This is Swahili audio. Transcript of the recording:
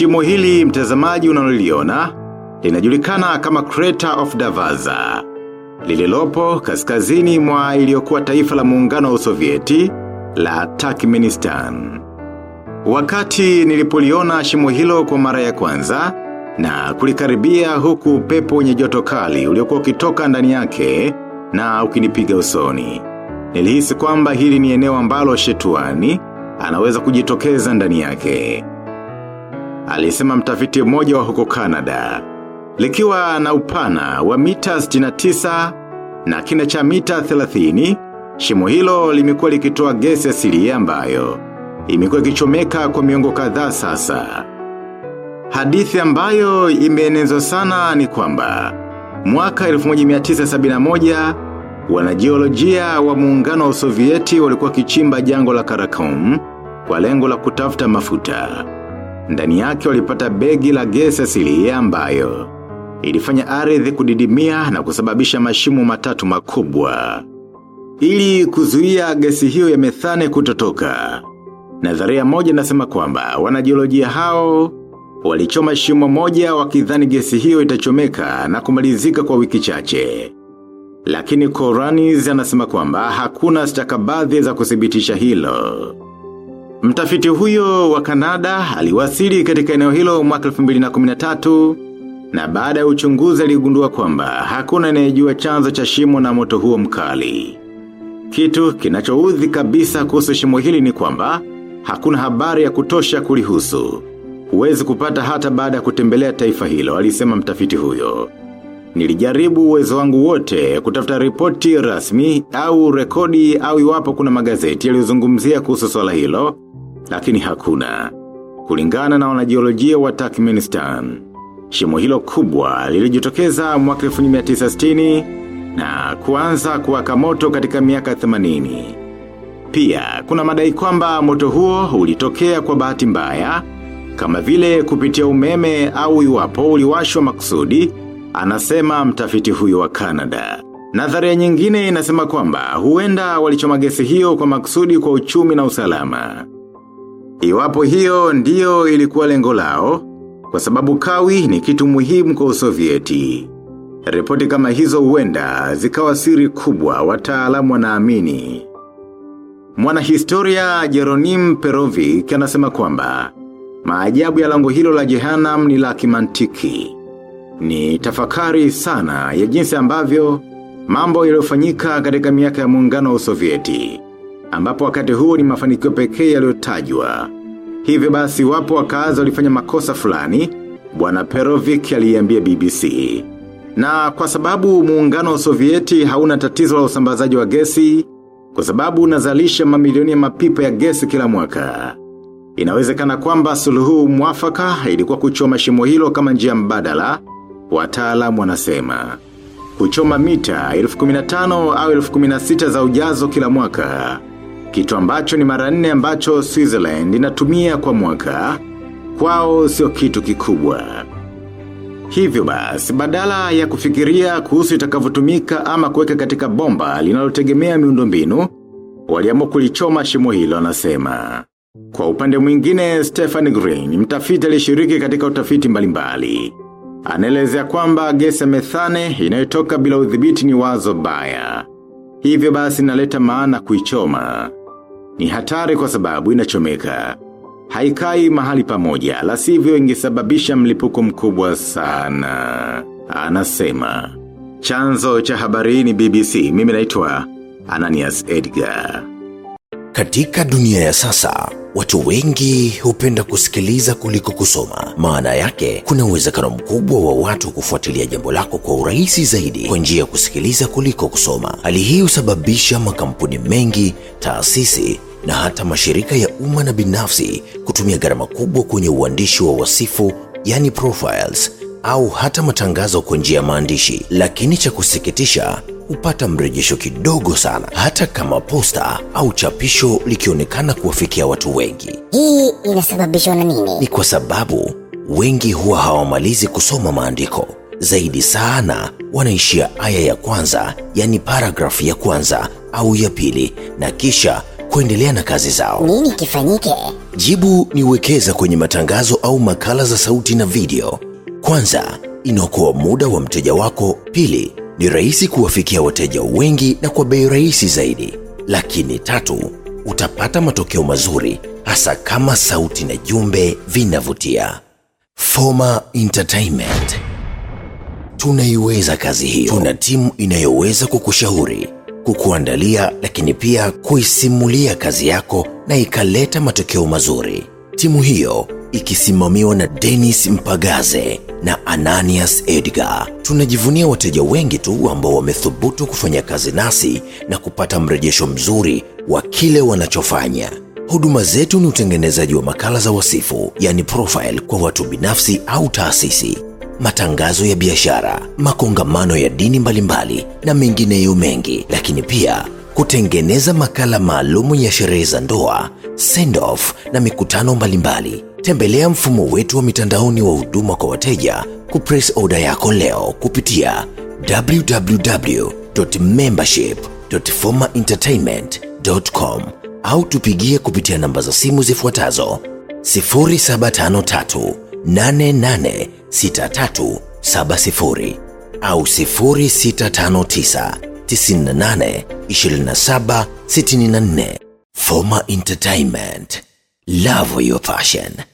Shimo hili mtazamaji unaloliona linajulikana kama Crater of Davaza. Lililopo kaskazini mwa iliyokuwa taifa la muungano wa Sovieti la Turkmenistan. Wakati nilipoliona shimo hilo kwa mara ya kwanza na kulikaribia huku upepo wenye joto kali uliokuwa ukitoka ndani yake na ukinipiga usoni. Nilihisi kwamba hili ni eneo ambalo shetuani anaweza kujitokeza ndani yake. Alisema mtafiti mmoja wa huko Canada. Likiwa na upana wa mita 69 na kina cha mita 30, shimo hilo limekuwa likitoa gesi asilia ambayo imekuwa ikichomeka kwa miongo kadhaa sasa. Hadithi ambayo imeenezwa sana ni kwamba mwaka 1971 wanajiolojia wa muungano wa Sovieti walikuwa kichimba jango la Karakum kwa lengo la kutafuta mafuta. Ndani yake walipata begi la gesi asilia ambayo ilifanya ardhi kudidimia na kusababisha mashimo matatu makubwa. Ili kuzuia gesi hiyo ya methane kutotoka. Nadharia moja nasema kwamba wanajiolojia hao walichoma shimo moja wakidhani gesi hiyo itachomeka na kumalizika kwa wiki chache. Lakini Koranis anasema kwamba hakuna stakabadhi za kuthibitisha hilo. Mtafiti huyo wa Kanada aliwasili katika eneo hilo mwaka 2013 na baada ya uchunguzi aligundua kwamba hakuna anayejua chanzo cha shimo na moto huo mkali. Kitu kinachoudhi kabisa kuhusu shimo hili ni kwamba hakuna habari ya kutosha kulihusu. Huwezi kupata hata baada ya kutembelea taifa hilo, alisema mtafiti huyo. Nilijaribu uwezo wangu wote kutafuta ripoti rasmi au rekodi au iwapo kuna magazeti yaliyozungumzia kuhusu swala hilo, lakini hakuna. Kulingana na wanajiolojia wa Turkmenistan. Shimo hilo kubwa lilijitokeza mwaka 1960 na kuanza kuwaka moto katika miaka 80. Pia, kuna madai kwamba moto huo ulitokea kwa bahati mbaya, kama vile kupitia umeme au iwapo uliwashwa makusudi, anasema mtafiti huyo wa Canada. Nadharia nyingine inasema kwamba huenda walichoma gesi hiyo kwa makusudi kwa uchumi na usalama. Iwapo hiyo ndiyo ilikuwa lengo lao, kwa sababu kawi ni kitu muhimu kwa usovieti. Ripoti kama hizo huenda zikawa siri kubwa wataalamu wanaamini. Mwanahistoria Jeronim Perovic anasema kwamba maajabu ya lango hilo la Jehanam ni la kimantiki. Ni tafakari sana ya jinsi ambavyo mambo yaliyofanyika katika miaka ya muungano wa Sovieti, ambapo wakati huo ni mafanikio pekee yaliyotajwa. Hivyo basi wapo wakazi walifanya makosa fulani, bwana Perovic aliambia BBC. Na kwa sababu muungano wa Sovieti hauna tatizo la usambazaji wa gesi, kwa sababu unazalisha mamilioni ya mapipa ya gesi kila mwaka. Inawezekana kwamba suluhu mwafaka ilikuwa kuchoma shimo hilo kama njia mbadala, wataalamu wanasema. Kuchoma mita 1015 au 1016 za ujazo kila mwaka. Kitu ambacho ni mara nne ambacho Switzerland inatumia kwa mwaka, kwao sio kitu kikubwa. Hivyo basi, badala ya kufikiria kuhusu itakavyotumika ama kuweka katika bomba linalotegemea miundombinu, waliamua kulichoma shimo hilo anasema. Kwa upande mwingine, Stephen Green, mtafiti alishiriki katika utafiti mbalimbali. Anaelezea kwamba gesi ya methane inayotoka bila udhibiti ni wazo baya. Hivyo basi inaleta maana kuichoma. Ni hatari kwa sababu inachomeka. Haikai mahali pamoja, la sivyo ingesababisha mlipuko mkubwa sana. Anasema. Chanzo cha habari ni BBC, mimi naitwa Ananias Edgar. Katika dunia ya sasa, watu wengi hupenda kusikiliza kuliko kusoma. Maana yake, kuna uwezekano mkubwa wa watu kufuatilia jambo lako kwa urahisi zaidi kwa njia ya kusikiliza kuliko kusoma. Hali hii husababisha makampuni mengi, taasisi na hata mashirika ya umma na binafsi kutumia gharama kubwa kwenye uandishi wa wasifu, yani profiles, au hata matangazo kwa njia ya maandishi. Lakini cha kusikitisha, hupata mrejesho kidogo sana, hata kama posta au chapisho likionekana kuwafikia watu wengi. Hii inasababishwa na nini? Ni kwa sababu wengi huwa hawamalizi kusoma maandiko. Zaidi sana wanaishia aya ya kwanza, yani paragrafu ya kwanza au ya pili, na kisha kuendelea na kazi zao. Nini kifanyike? Jibu ni wekeza kwenye matangazo au makala za sauti na video. Kwanza, inaokoa muda wa mteja wako. Pili, ni rahisi kuwafikia wateja wengi na kwa bei rahisi zaidi. Lakini tatu, utapata matokeo mazuri hasa kama sauti na jumbe vinavutia. Foma Entertainment tunaiweza kazi hiyo. Tuna timu inayoweza kukushauri, kukuandalia, lakini pia kuisimulia kazi yako na ikaleta matokeo mazuri. Timu hiyo ikisimamiwa na denis Mpagaze na Ananias Edgar. Tunajivunia wateja wengi tu ambao wamethubutu kufanya kazi nasi na kupata mrejesho mzuri wa kile wanachofanya. Huduma zetu ni utengenezaji wa makala za wasifu, yani profile kwa watu binafsi au taasisi, matangazo ya biashara, makongamano ya dini mbalimbali na mengineyo mengi, lakini pia kutengeneza makala maalumu ya sherehe za ndoa, send off na mikutano mbalimbali. Tembelea mfumo wetu wa mitandaoni wa huduma kwa wateja kupress order yako leo kupitia www.membership.formaentertainment.com au tupigie kupitia namba za simu zifuatazo 0753 886370 au 0659 98 27 64. Forma Entertainment. Love your passion.